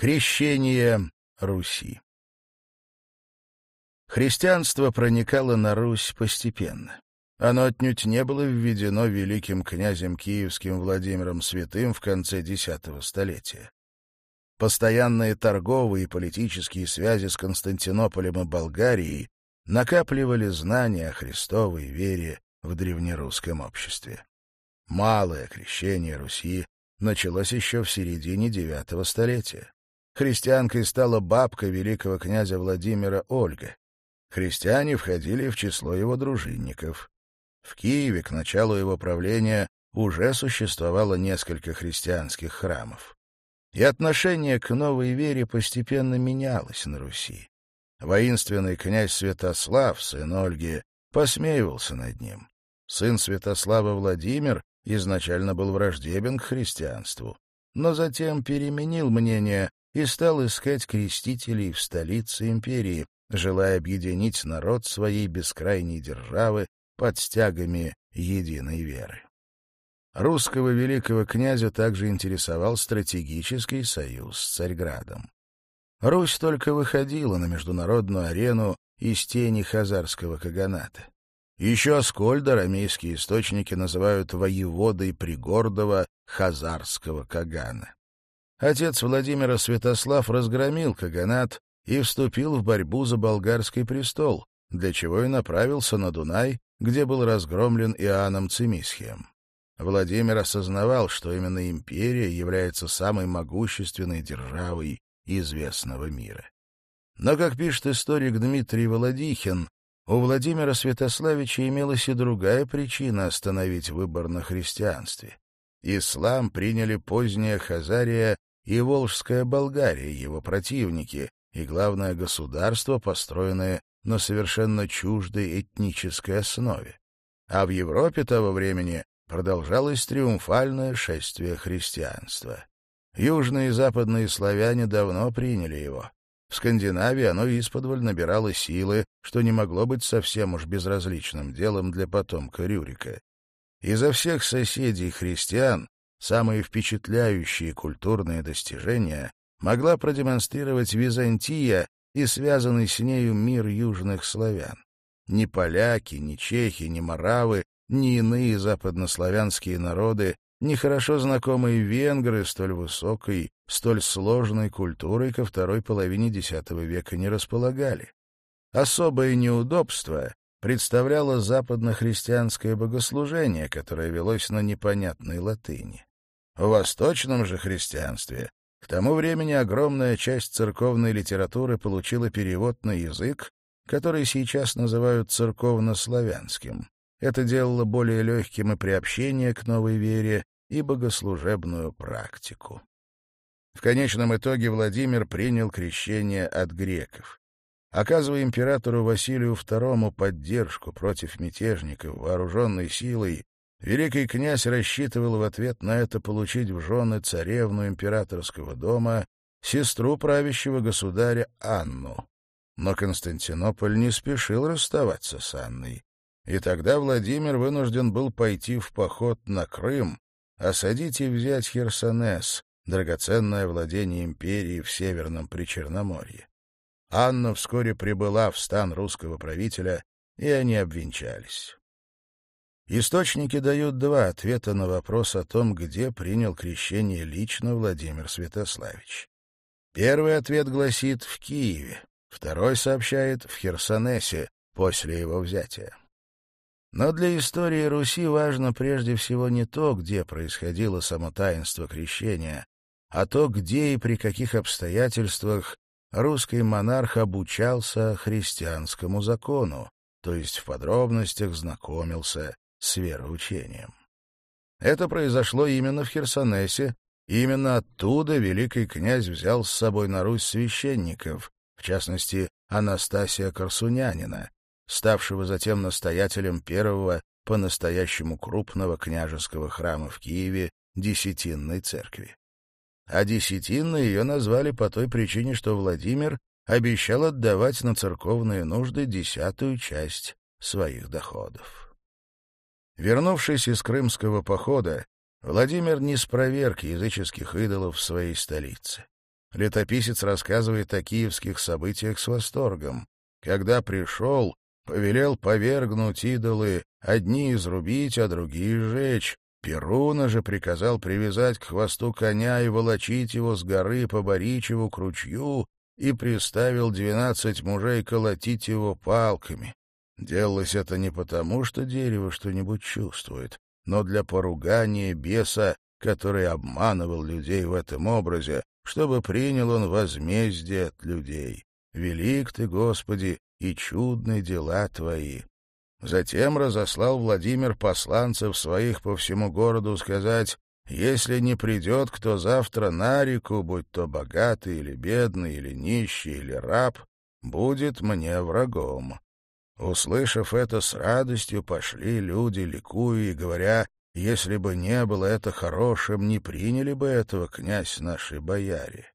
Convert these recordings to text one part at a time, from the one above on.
Крещение Руси Христианство проникало на Русь постепенно. Оно отнюдь не было введено великим князем киевским Владимиром Святым в конце X столетия. Постоянные торговые и политические связи с Константинополем и Болгарией накапливали знания о Христовой вере в древнерусском обществе. Малое крещение Руси началось еще в середине IX столетия. Христианкой стала бабка великого князя Владимира Ольга. Христиане входили в число его дружинников. В Киеве к началу его правления уже существовало несколько христианских храмов. И отношение к новой вере постепенно менялось на Руси. Воинственный князь Святослав, сын Ольги, посмеивался над ним. Сын Святослава Владимир изначально был враждебен к христианству, но затем переменил мнение и стал искать крестителей в столице империи, желая объединить народ своей бескрайней державы под стягами единой веры. Русского великого князя также интересовал стратегический союз с Царьградом. Русь только выходила на международную арену из тени хазарского каганата. Еще Аскольда рамейские источники называют воеводой пригордого хазарского кагана. Отец Владимира Святослав разгромил Каганат и вступил в борьбу за болгарский престол, для чего и направился на Дунай, где был разгромлен Иоанном Цимисхием. Владимир осознавал, что именно империя является самой могущественной державой известного мира. Но, как пишет историк Дмитрий Володихин, у Владимира Святославича имелась и другая причина остановить выбор на христианстве. Ислам приняли позднее Хазария и Волжская Болгария, его противники, и, главное, государство, построенное на совершенно чуждой этнической основе. А в Европе того времени продолжалось триумфальное шествие христианства. Южные и западные славяне давно приняли его. В Скандинавии оно исподволь набирало силы, что не могло быть совсем уж безразличным делом для потомка Рюрика. Изо всех соседей христиан самые впечатляющие культурные достижения могла продемонстрировать Византия и связанный с нею мир южных славян. Ни поляки, ни чехи, ни маравы, ни иные западнославянские народы, ни хорошо знакомые венгры столь высокой, столь сложной культурой ко второй половине X века не располагали. Особое неудобство представляло западнохристианское богослужение, которое велось на непонятной латыни. В восточном же христианстве к тому времени огромная часть церковной литературы получила перевод на язык, который сейчас называют церковнославянским. Это делало более легким и приобщение к новой вере, и богослужебную практику. В конечном итоге Владимир принял крещение от греков. Оказывая императору Василию II поддержку против мятежников вооруженной силой, Великий князь рассчитывал в ответ на это получить в жены царевну императорского дома, сестру правящего государя Анну. Но Константинополь не спешил расставаться с Анной, и тогда Владимир вынужден был пойти в поход на Крым, осадить и взять Херсонес, драгоценное владение империи в Северном Причерноморье. Анна вскоре прибыла в стан русского правителя, и они обвенчались. Источники дают два ответа на вопрос о том, где принял крещение лично Владимир Святославич. Первый ответ гласит «в Киеве», второй сообщает «в Херсонесе» после его взятия. Но для истории Руси важно прежде всего не то, где происходило само таинство крещения, а то, где и при каких обстоятельствах русский монарх обучался христианскому закону, то есть в подробностях знакомился с вероучением. Это произошло именно в Херсонесе, именно оттуда великий князь взял с собой на Русь священников, в частности, Анастасия Корсунянина, ставшего затем настоятелем первого по-настоящему крупного княжеского храма в Киеве Десятинной церкви. А Десятинной ее назвали по той причине, что Владимир обещал отдавать на церковные нужды десятую часть своих доходов. Вернувшись из крымского похода, Владимир не спроверг языческих идолов в своей столице. Летописец рассказывает о киевских событиях с восторгом. Когда пришел, повелел повергнуть идолы, одни изрубить, а другие сжечь. Перуна же приказал привязать к хвосту коня и волочить его с горы по Боричеву к ручью и приставил двенадцать мужей колотить его палками. Делалось это не потому, что дерево что-нибудь чувствует, но для поругания беса, который обманывал людей в этом образе, чтобы принял он возмездие от людей. Велик ты, Господи, и чудны дела твои. Затем разослал Владимир посланцев своих по всему городу сказать, если не придет кто завтра на реку, будь то богатый или бедный, или нищий, или раб, будет мне врагом. Услышав это, с радостью пошли люди, ликуя и говоря, «Если бы не было это хорошим, не приняли бы этого князь наши бояре».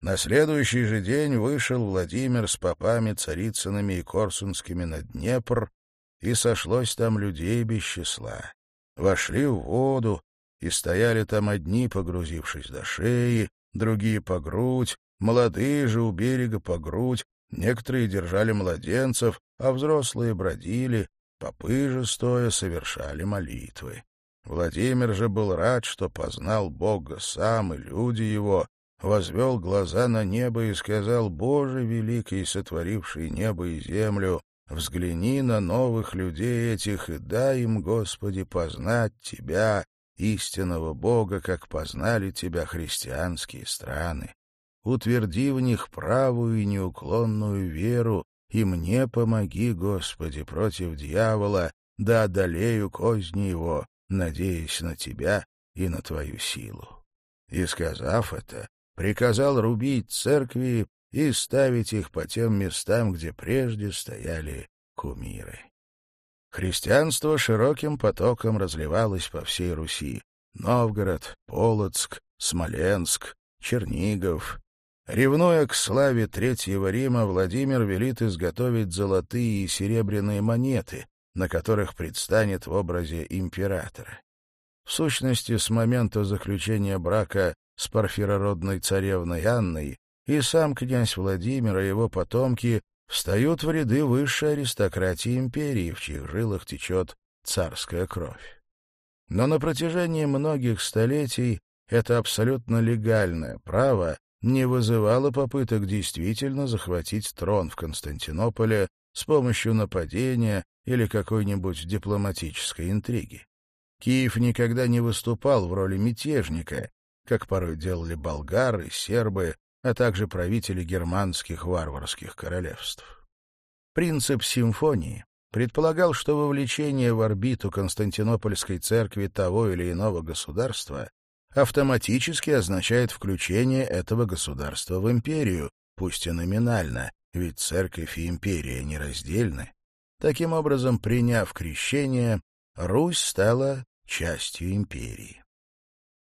На следующий же день вышел Владимир с попами царицынами и корсунскими на Днепр, и сошлось там людей без числа. Вошли в воду, и стояли там одни, погрузившись до шеи, другие по грудь, молодые же у берега по грудь, Некоторые держали младенцев, а взрослые бродили, попы же стоя совершали молитвы. Владимир же был рад, что познал Бога сам и люди его, возвел глаза на небо и сказал «Боже великий, сотворивший небо и землю, взгляни на новых людей этих и дай им, Господи, познать Тебя, истинного Бога, как познали Тебя христианские страны» утверди в них правую и неуклонную веру, и мне помоги, Господи, против дьявола, да одолею козни его, надеясь на Тебя и на Твою силу». И, сказав это, приказал рубить церкви и ставить их по тем местам, где прежде стояли кумиры. Христианство широким потоком разливалось по всей Руси — Новгород, Полоцк, Смоленск, Чернигов, Ревнуя к славе Третьего Рима, Владимир велит изготовить золотые и серебряные монеты, на которых предстанет в образе императора. В сущности, с момента заключения брака с парфирородной царевной Анной и сам князь Владимир и его потомки встают в ряды высшей аристократии империи, в чьих жилах течет царская кровь. Но на протяжении многих столетий это абсолютно легальное право не вызывало попыток действительно захватить трон в Константинополе с помощью нападения или какой-нибудь дипломатической интриги. Киев никогда не выступал в роли мятежника, как порой делали болгары, сербы, а также правители германских варварских королевств. Принцип симфонии предполагал, что вовлечение в орбиту Константинопольской церкви того или иного государства автоматически означает включение этого государства в империю, пусть и номинально, ведь церковь и империя нераздельны. Таким образом, приняв крещение, Русь стала частью империи.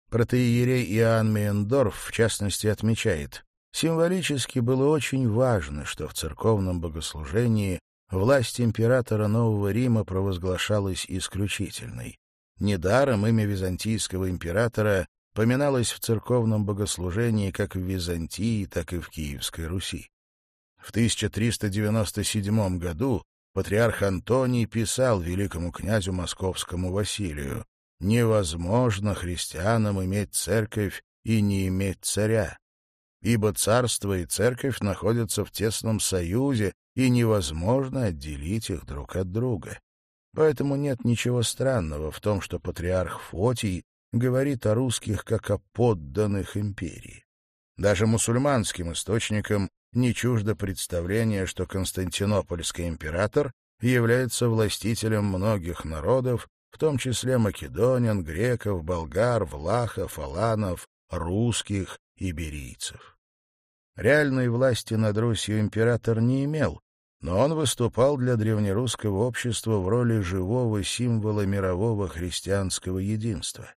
Протеерей Иоанн Мейендорф, в частности, отмечает, символически было очень важно, что в церковном богослужении власть императора Нового Рима провозглашалась исключительной. Недаром имя византийского императора поминалось в церковном богослужении как в Византии, так и в Киевской Руси. В 1397 году патриарх Антоний писал великому князю московскому Василию «Невозможно христианам иметь церковь и не иметь царя, ибо царство и церковь находятся в тесном союзе, и невозможно отделить их друг от друга. Поэтому нет ничего странного в том, что патриарх Фотий говорит о русских как о подданных империи. Даже мусульманским источникам не чуждо представление, что константинопольский император является властителем многих народов, в том числе македонян, греков, болгар, влахов, аланов, русских, иберийцев. Реальной власти над Русью император не имел, но он выступал для древнерусского общества в роли живого символа мирового христианского единства.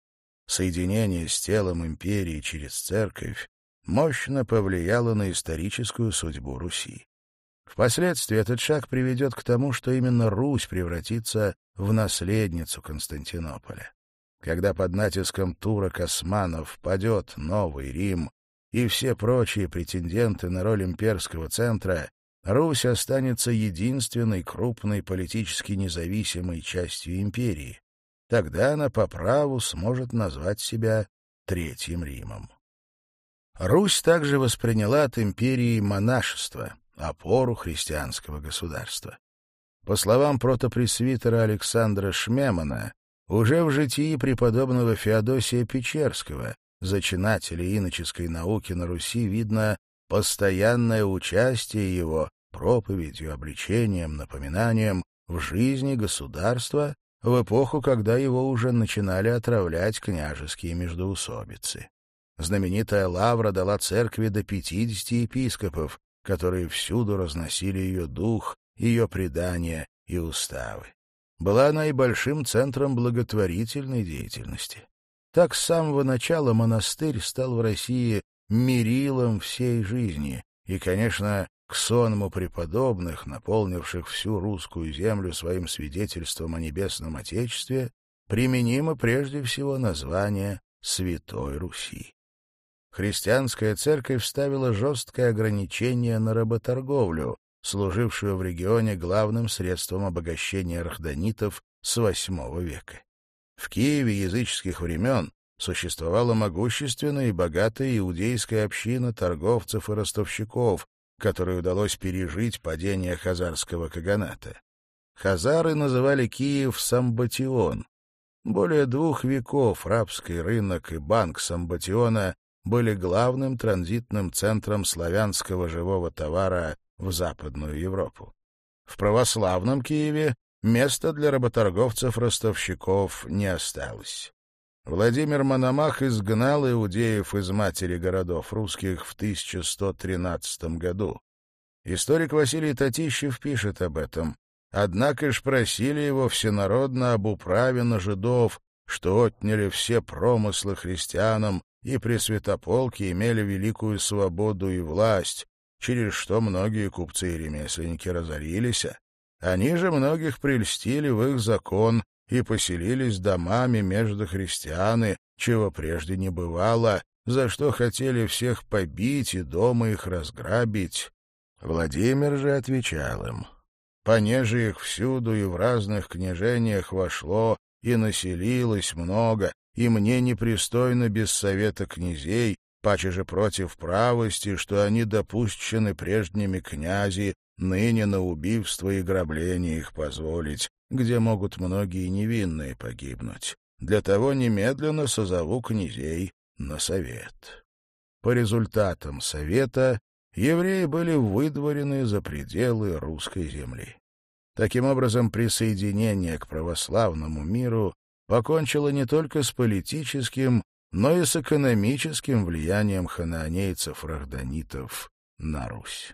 Соединение с телом империи через церковь мощно повлияло на историческую судьбу Руси. Впоследствии этот шаг приведет к тому, что именно Русь превратится в наследницу Константинополя. Когда под натиском турок-османов падет Новый Рим, и все прочие претенденты на роль имперского центра Русь останется единственной крупной политически независимой частью империи. Тогда она по праву сможет назвать себя Третьим Римом. Русь также восприняла от империи монашество, опору христианского государства. По словам протопресвитера Александра Шмемана, уже в житии преподобного Феодосия Печерского, зачинателя иноческой науки на Руси, видно постоянное участие его проповедью, обличением, напоминанием в жизни государства в эпоху, когда его уже начинали отравлять княжеские междоусобицы. Знаменитая лавра дала церкви до 50 епископов, которые всюду разносили ее дух, ее предания и уставы. Была она и большим центром благотворительной деятельности. Так с самого начала монастырь стал в России мерилом всей жизни и, конечно, к сонму преподобных, наполнивших всю русскую землю своим свидетельством о небесном Отечестве, применимо прежде всего название Святой Руси. Христианская церковь вставила жесткое ограничение на работорговлю, служившую в регионе главным средством обогащения архдонитов с VIII века. В Киеве языческих времен существовала могущественная и богатая иудейская община торговцев и ростовщиков, которой удалось пережить падение хазарского каганата. Хазары называли Киев Самбатион. Более двух веков рабский рынок и банк Самбатиона были главным транзитным центром славянского живого товара в Западную Европу. В православном Киеве места для работорговцев-ростовщиков не осталось. Владимир Мономах изгнал иудеев из матери городов русских в 1113 году. Историк Василий Татищев пишет об этом. Однако ж просили его всенародно об управе на жидов, что отняли все промыслы христианам, и при святополке имели великую свободу и власть, через что многие купцы и ремесленники разорились. А они же многих прельстили в их закон, и поселились домами между христианы, чего прежде не бывало, за что хотели всех побить и дома их разграбить. Владимир же отвечал им, «Понеже их всюду и в разных княжениях вошло и населилось много, и мне непристойно без совета князей, паче же против правости, что они допущены прежними князи, ныне на убивство и грабление их позволить, где могут многие невинные погибнуть. Для того немедленно созову князей на совет. По результатам совета евреи были выдворены за пределы русской земли. Таким образом, присоединение к православному миру покончило не только с политическим, но и с экономическим влиянием ханаанейцев-рахданитов на Русь.